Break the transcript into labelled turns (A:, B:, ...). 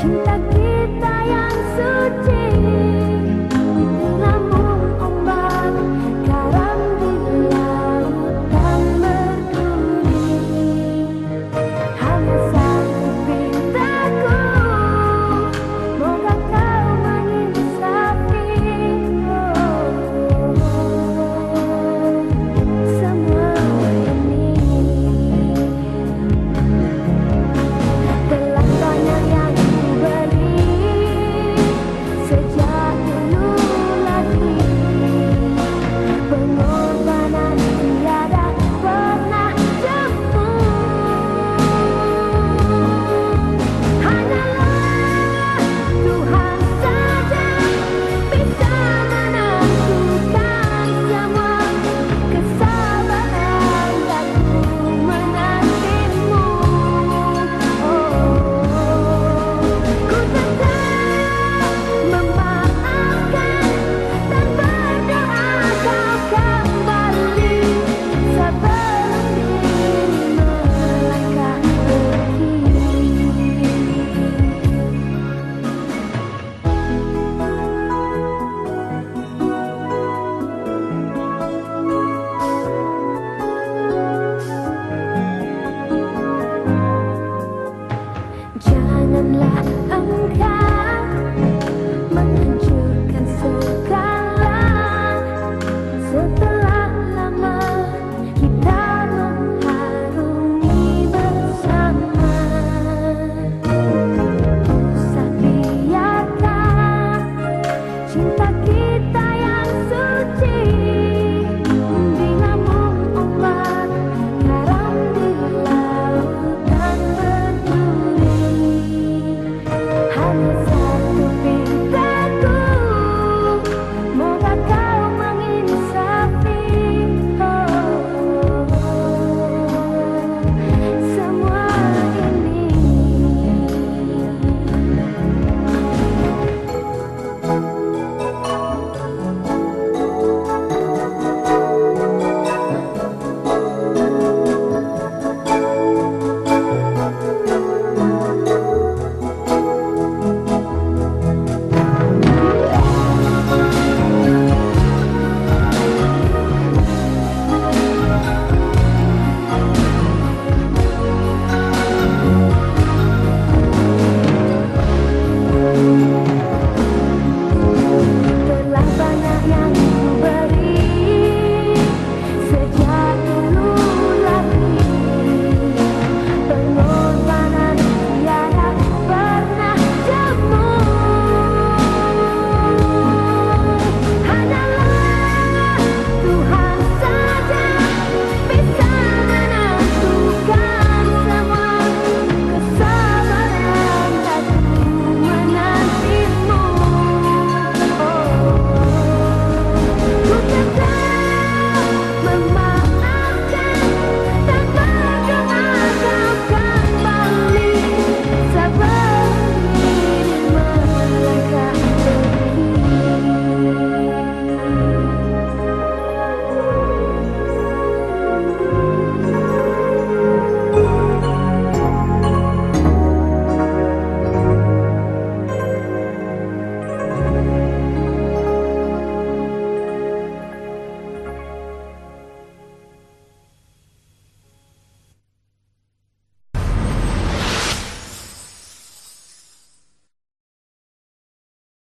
A: 请大。